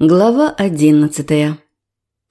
Глава одиннадцатая.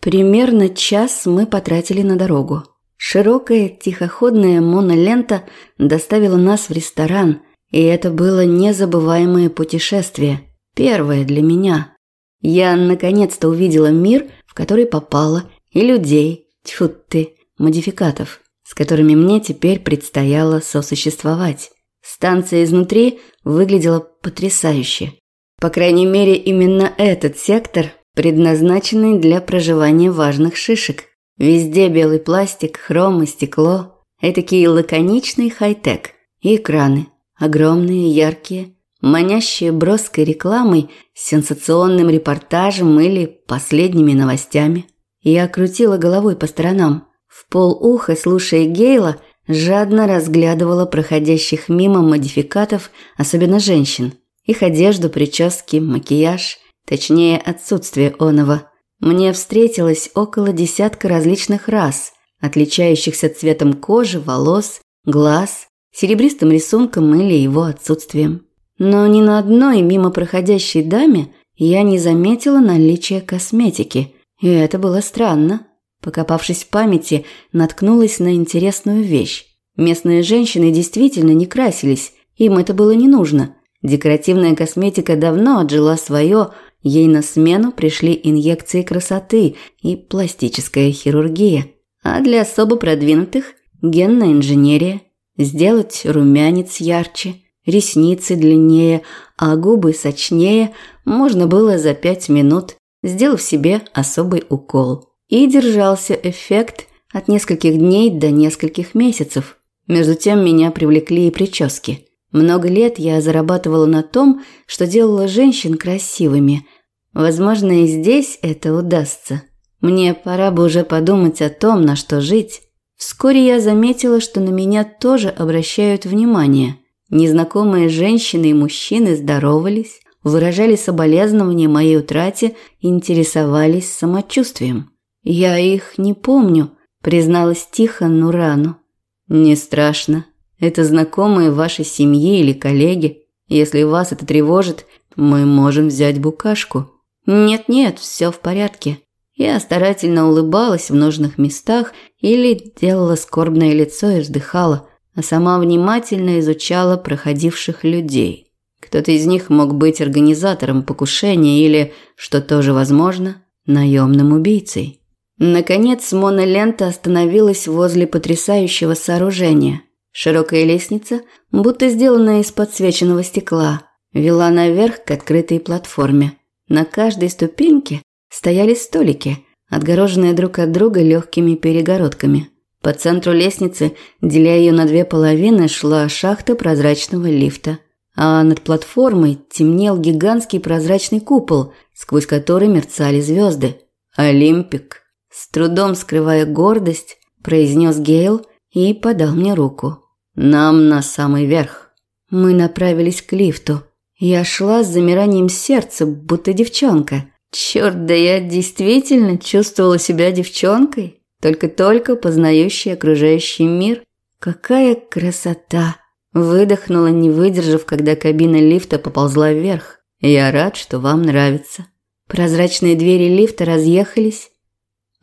Примерно час мы потратили на дорогу. Широкая тихоходная монолента доставила нас в ресторан, и это было незабываемое путешествие, первое для меня. Я наконец-то увидела мир, в который попала, и людей, тьфу ты, модификатов, с которыми мне теперь предстояло сосуществовать. Станция изнутри выглядела потрясающе. По крайней мере, именно этот сектор, предназначенный для проживания важных шишек. Везде белый пластик, хром и стекло. Этакий лаконичный хай-тек. И экраны. Огромные, яркие, манящие броской рекламой, сенсационным репортажем или последними новостями. Я крутила головой по сторонам. В полуха, слушая Гейла, жадно разглядывала проходящих мимо модификатов, особенно женщин – их одежду, прически, макияж, точнее отсутствие оного. Мне встретилось около десятка различных рас, отличающихся цветом кожи, волос, глаз, серебристым рисунком или его отсутствием. Но ни на одной мимо проходящей даме я не заметила наличия косметики, и это было странно. Покопавшись в памяти, наткнулась на интересную вещь. Местные женщины действительно не красились, им это было не нужно. Декоративная косметика давно отжила свое, ей на смену пришли инъекции красоты и пластическая хирургия. А для особо продвинутых – генная инженерия. Сделать румянец ярче, ресницы длиннее, а губы сочнее можно было за пять минут, сделав себе особый укол. И держался эффект от нескольких дней до нескольких месяцев. Между тем меня привлекли и прически – много лет я зарабатывала на том, что делала женщин красивыми. Возможно, и здесь это удастся. Мне пора бы уже подумать о том, на что жить. Вскоре я заметила, что на меня тоже обращают внимание. Незнакомые женщины и мужчины здоровались, выражали соболезнования моей утрате интересовались самочувствием. «Я их не помню», – призналась тихо Нурану. «Не страшно», это знакомые вашей семьи или коллеги. Если вас это тревожит, мы можем взять букашку. Нет-нет, все в порядке. Я старательно улыбалась в нужных местах или делала скорбное лицо и вздыхала, а сама внимательно изучала проходивших людей. Кто-то из них мог быть организатором покушения или, что тоже возможно, наемным убийцей. Наконец, монолента остановилась возле потрясающего сооружения – Широкая лестница, будто сделанная из подсвеченного стекла, вела наверх к открытой платформе. На каждой ступеньке стояли столики, отгороженные друг от друга легкими перегородками. По центру лестницы, деля ее на две половины, шла шахта прозрачного лифта. А над платформой темнел гигантский прозрачный купол, сквозь который мерцали звезды. «Олимпик!» С трудом скрывая гордость, произнес Гейл и подал мне руку. Нам на самый верх. Мы направились к лифту. Я шла с замиранием сердца, будто девчонка. Черт, да я действительно чувствовала себя девчонкой, только-только познающей окружающий мир. Какая красота! Выдохнула, не выдержав, когда кабина лифта поползла вверх. Я рад, что вам нравится. Прозрачные двери лифта разъехались.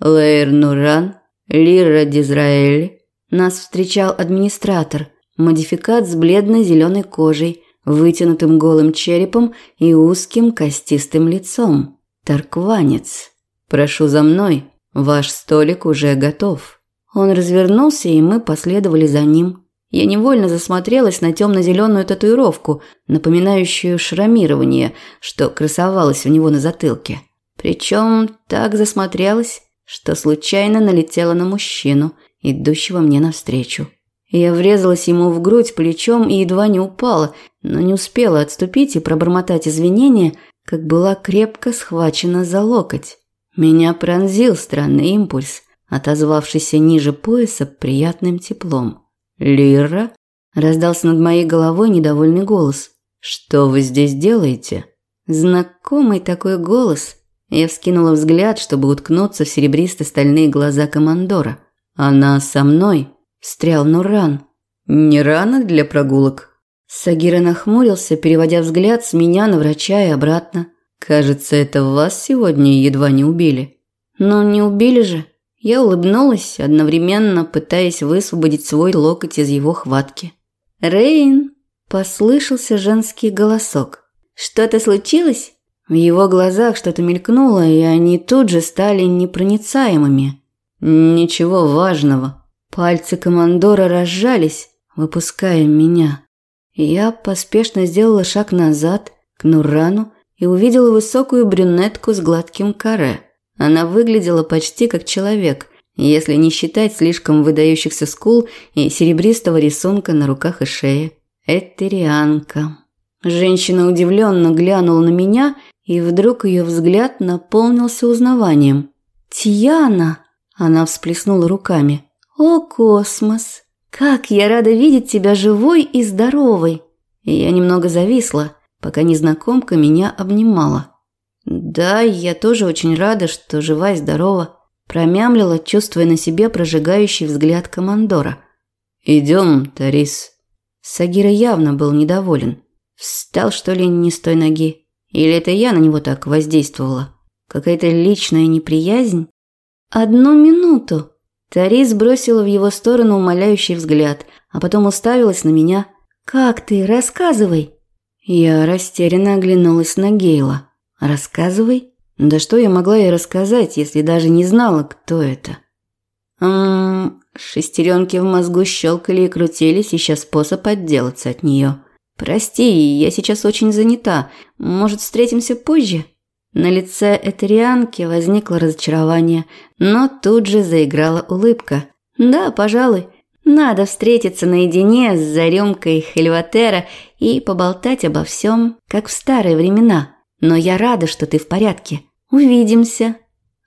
Лейр Нуран, Лира Дизраэли, нас встречал администратор, модификат с бледно-зеленой кожей, вытянутым голым черепом и узким костистым лицом. Таркванец. «Прошу за мной, ваш столик уже готов». Он развернулся, и мы последовали за ним. Я невольно засмотрелась на темно-зеленую татуировку, напоминающую шрамирование, что красовалось у него на затылке. Причем так засмотрелась, что случайно налетела на мужчину – идущего мне навстречу. Я врезалась ему в грудь плечом и едва не упала, но не успела отступить и пробормотать извинения, как была крепко схвачена за локоть. Меня пронзил странный импульс, отозвавшийся ниже пояса приятным теплом. «Лира?» – раздался над моей головой недовольный голос. «Что вы здесь делаете?» Знакомый такой голос. Я вскинула взгляд, чтобы уткнуться в серебристо-стальные глаза командора. «Она со мной», – встрял Нуран. «Не рано для прогулок?» Сагира нахмурился, переводя взгляд с меня на врача и обратно. Кажется, это вас сегодня едва не убили. Но не убили же. Я улыбнулась, одновременно пытаясь высвободить свой локоть из его хватки. «Рейн!» – послышался женский голосок. «Что-то случилось?» В его глазах что-то мелькнуло, и они тут же стали непроницаемыми. «Ничего важного». Пальцы командора разжались, выпуская меня. Я поспешно сделала шаг назад, к Нурану, и увидела высокую брюнетку с гладким каре. Она выглядела почти как человек, если не считать слишком выдающихся скул и серебристого рисунка на руках и шее. Этерианка. Женщина удивленно глянула на меня, и вдруг ее взгляд наполнился узнаванием. «Тиана!» – она всплеснула руками. «О, космос! Как я рада видеть тебя живой и здоровой!» я немного зависла, пока незнакомка меня обнимала. «Да, я тоже очень рада, что жива и здорова», – промямлила, чувствуя на себе прожигающий взгляд командора. «Идем, Тарис». Сагира явно был недоволен. Встал, что ли, не с той ноги? Или это я на него так воздействовала? Какая-то личная неприязнь? «Одну минуту!» Тарис бросила в его сторону умоляющий взгляд, а потом уставилась на меня. «Как ты? Рассказывай!» Я растерянно оглянулась на Гейла. «Рассказывай?» Да что я могла ей рассказать, если даже не знала, кто это? Ммм, шестеренки в мозгу щелкали и крутились, ища способ отделаться от нее. «Прости, я сейчас очень занята. Может, встретимся позже?» На лице Этерианки возникло разочарование, но тут же заиграла улыбка. «Да, пожалуй. Надо встретиться наедине с зарюмкой Хельватера и поболтать обо всем, как в старые времена. Но я рада, что ты в порядке. Увидимся».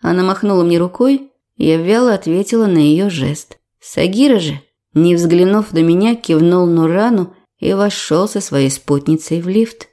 Она махнула мне рукой, я вяло ответила на ее жест. Сагира же, не взглянув на меня, кивнул Нурану и вошел со своей спутницей в лифт.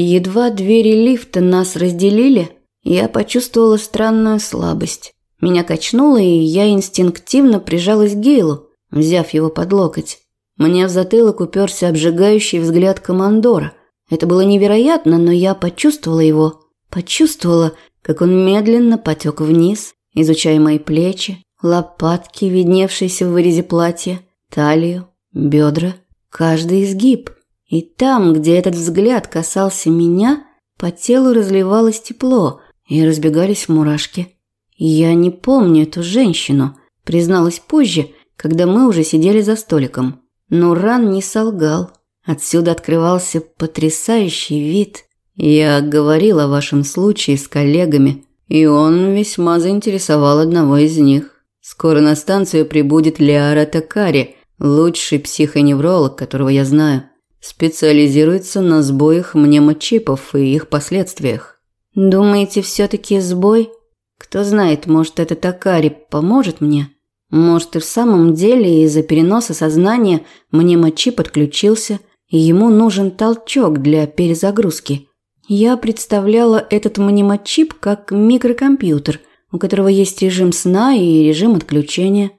Едва двери лифта нас разделили, я почувствовала странную слабость. Меня качнуло, и я инстинктивно прижалась к Гейлу, взяв его под локоть. Мне в затылок уперся обжигающий взгляд командора. Это было невероятно, но я почувствовала его. Почувствовала, как он медленно потек вниз, изучая мои плечи, лопатки, видневшиеся в вырезе платья, талию, бедра, каждый изгиб. И там, где этот взгляд касался меня, по телу разливалось тепло и разбегались мурашки. Я не помню эту женщину, призналась позже, когда мы уже сидели за столиком. Но Ран не солгал. Отсюда открывался потрясающий вид. Я говорил о вашем случае с коллегами, и он весьма заинтересовал одного из них. Скоро на станцию прибудет Лиара Такари, лучший психоневролог, которого я знаю. Специализируется на сбоях мнемочипов и их последствиях. Думаете, все-таки сбой? Кто знает, может, это Такари поможет мне? Может, и в самом деле из-за переноса сознания мнемочип отключился, и ему нужен толчок для перезагрузки. Я представляла этот мнемочип как микрокомпьютер, у которого есть режим сна и режим отключения.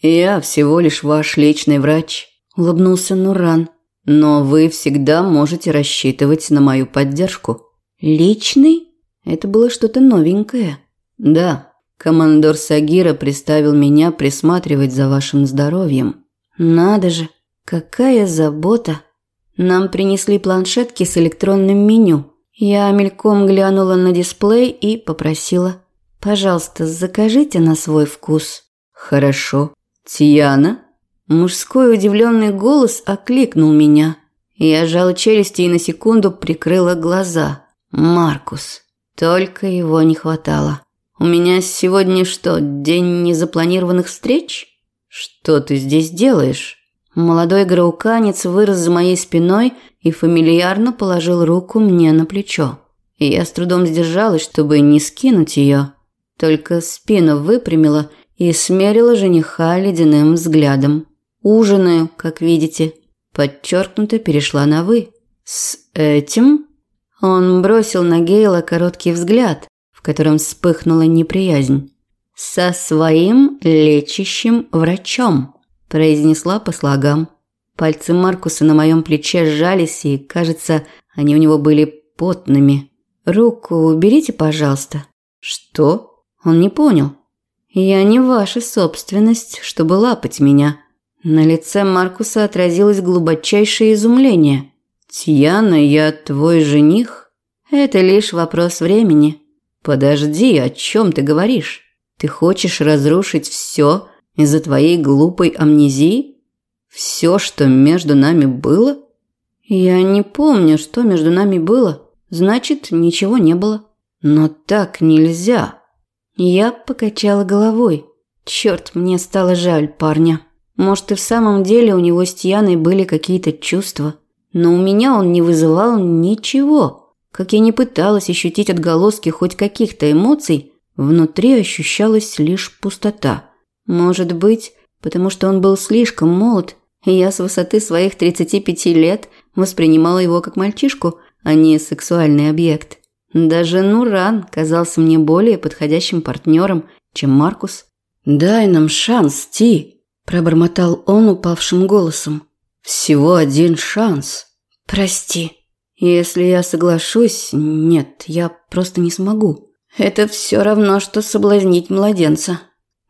«Я всего лишь ваш личный врач», – улыбнулся Нуран. «Но вы всегда можете рассчитывать на мою поддержку». «Личный?» Это было что-то новенькое. «Да, Командор Сагира приставил меня присматривать за вашим здоровьем. Надо же, какая забота. Нам принесли планшетки с электронным меню. Я мельком глянула на дисплей и попросила: "Пожалуйста, закажите на свой вкус". Хорошо. Тиана? Мужской удивленный голос окликнул меня. Я сжала челюсти и на секунду прикрыла глаза. Маркус. Только его не хватало. У меня сегодня что, день незапланированных встреч? Что ты здесь делаешь? Молодой грауканец вырос за моей спиной и фамильярно положил руку мне на плечо. И я с трудом сдержалась, чтобы не скинуть ее. Только спину выпрямила и смерила жениха ледяным взглядом. Ужинаю, как видите. Подчеркнуто перешла на «вы». «С этим?» Он бросил на Гейла короткий взгляд, котором вспыхнула неприязнь. «Со своим лечащим врачом», – произнесла по слогам. Пальцы Маркуса на моем плече сжались, и, кажется, они у него были потными. Руку уберите, пожалуйста». «Что?» Он не понял. «Я не ваша собственность, чтобы лапать меня». На лице Маркуса отразилось глубочайшее изумление. «Тьяна, я твой жених?» «Это лишь вопрос времени». «Подожди, о чем ты говоришь? Ты хочешь разрушить все из-за твоей глупой амнезии? Все, что между нами было?» «Я не помню, что между нами было. Значит, ничего не было». «Но так нельзя». Я покачала головой. Черт, мне стало жаль парня. Может, и в самом деле у него с Тьяной были какие-то чувства, но у меня он не вызывал ничего. Как я не пыталась ощутить отголоски хоть каких-то эмоций, внутри ощущалась лишь пустота. Может быть, потому что он был слишком молод, и я с высоты своих 35 лет воспринимала его как мальчишку, а не сексуальный объект. Даже Нуран казался мне более подходящим партнером, чем Маркус. «Дай нам шанс, Ти!» Пробормотал он упавшим голосом. «Всего один шанс». «Прости. Если я соглашусь, нет, я просто не смогу. Это все равно, что соблазнить младенца.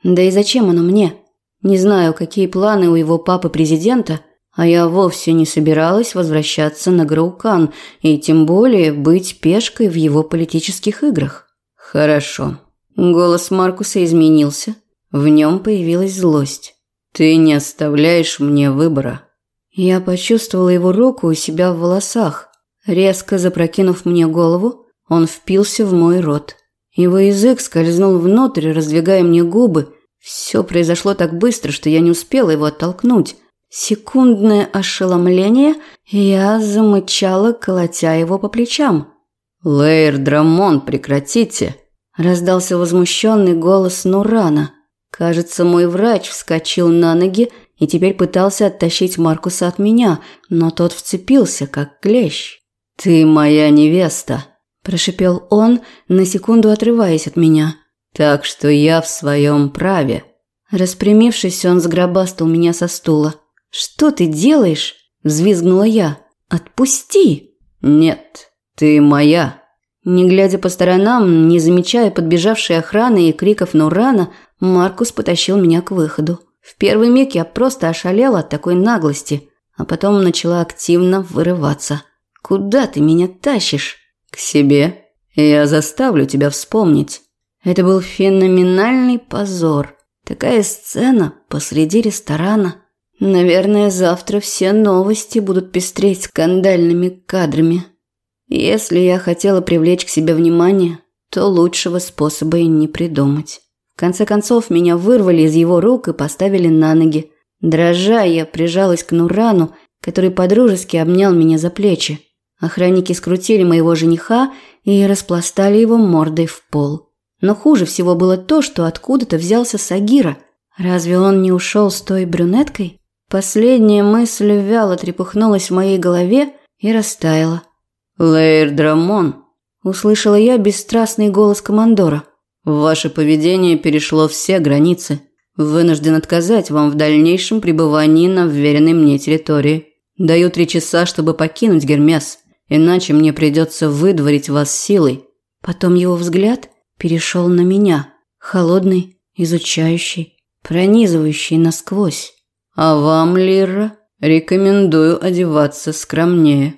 Да и зачем оно мне? Не знаю, какие планы у его папы-президента, а я вовсе не собиралась возвращаться на Граукан и тем более быть пешкой в его политических играх». «Хорошо». Голос Маркуса изменился. В нем появилась злость. Ты не оставляешь мне выбора. Я почувствовала его руку у себя в волосах. Резко запрокинув мне голову, он впился в мой рот. Его язык скользнул внутрь, раздвигая мне губы. Все произошло так быстро, что я не успела его оттолкнуть. Секундное ошеломление, я замычала, колотя его по плечам. «Лейр Драмон, прекратите!» Раздался возмущенный голос Нурана. Кажется, мой врач вскочил на ноги и теперь пытался оттащить Маркуса от меня, но тот вцепился, как клещ. «Ты моя невеста», – прошипел он, на секунду отрываясь от меня. «Так что я в своем праве». Распрямившись, он сгробастал меня со стула. «Что ты делаешь?» – взвизгнула я. «Отпусти!» «Нет, ты моя». Не глядя по сторонам, не замечая подбежавшей охраны и криков Нурана, Маркус потащил меня к выходу. В первый миг я просто ошалела от такой наглости, а потом начала активно вырываться. «Куда ты меня тащишь?» «К себе. Я заставлю тебя вспомнить». Это был феноменальный позор. Такая сцена посреди ресторана. Наверное, завтра все новости будут пестреть скандальными кадрами. Если я хотела привлечь к себе внимание, то лучшего способа и не придумать. В конце концов, меня вырвали из его рук и поставили на ноги. Дрожа, я прижалась к Нурану, который подружески обнял меня за плечи. Охранники скрутили моего жениха и распластали его мордой в пол. Но хуже всего было то, что откуда-то взялся Сагира. Разве он не ушел с той брюнеткой? Последняя мысль вяло трепыхнулась в моей голове и растаяла. «Лейр Драмон», – услышала я бесстрастный голос командора – Ваше поведение перешло все границы. Вынужден отказать вам в дальнейшем пребывании на вверенной мне территории. Даю три часа, чтобы покинуть Гермес, иначе мне придется выдворить вас силой». Потом его взгляд перешел на меня, холодный, изучающий, пронизывающий насквозь. «А вам, Лира, рекомендую одеваться скромнее».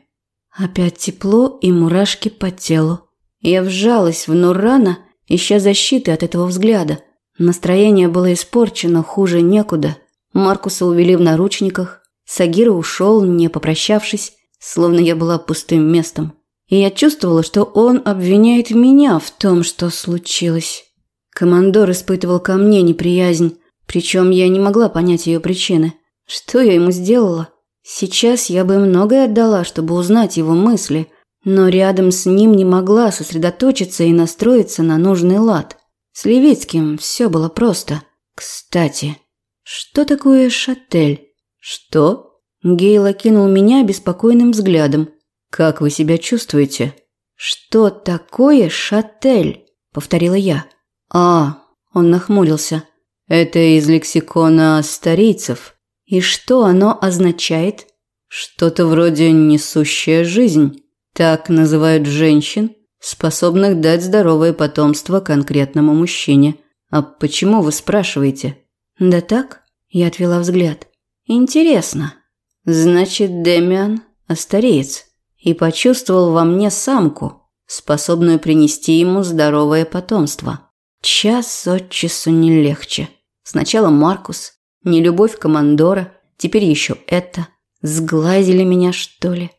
Опять тепло и мурашки по телу. Я вжалась в Нурана ища защиты от этого взгляда. Настроение было испорчено, хуже некуда. Маркуса увели в наручниках. Сагира ушел, не попрощавшись, словно я была пустым местом. И я чувствовала, что он обвиняет меня в том, что случилось. Командор испытывал ко мне неприязнь, причем я не могла понять ее причины. Что я ему сделала? Сейчас я бы многое отдала, чтобы узнать его мысли – но рядом с ним не могла сосредоточиться и настроиться на нужный лад. С Левицким все было просто. Кстати, что такое шатель? Что? Гейл окинул меня беспокойным взглядом. Как вы себя чувствуете? Что такое шатель? повторила я. А, он нахмурился. Это из лексикона старийцев. И что оно означает? Что-то вроде несущая жизнь. Так называют женщин, способных дать здоровое потомство конкретному мужчине. А почему вы спрашиваете? Да так, я отвела взгляд. Интересно. Значит, Демиан остареец и почувствовал во мне самку, способную принести ему здоровое потомство. Час от часу не легче. Сначала Маркус, нелюбовь командора, теперь еще это. Сглазили меня, что ли?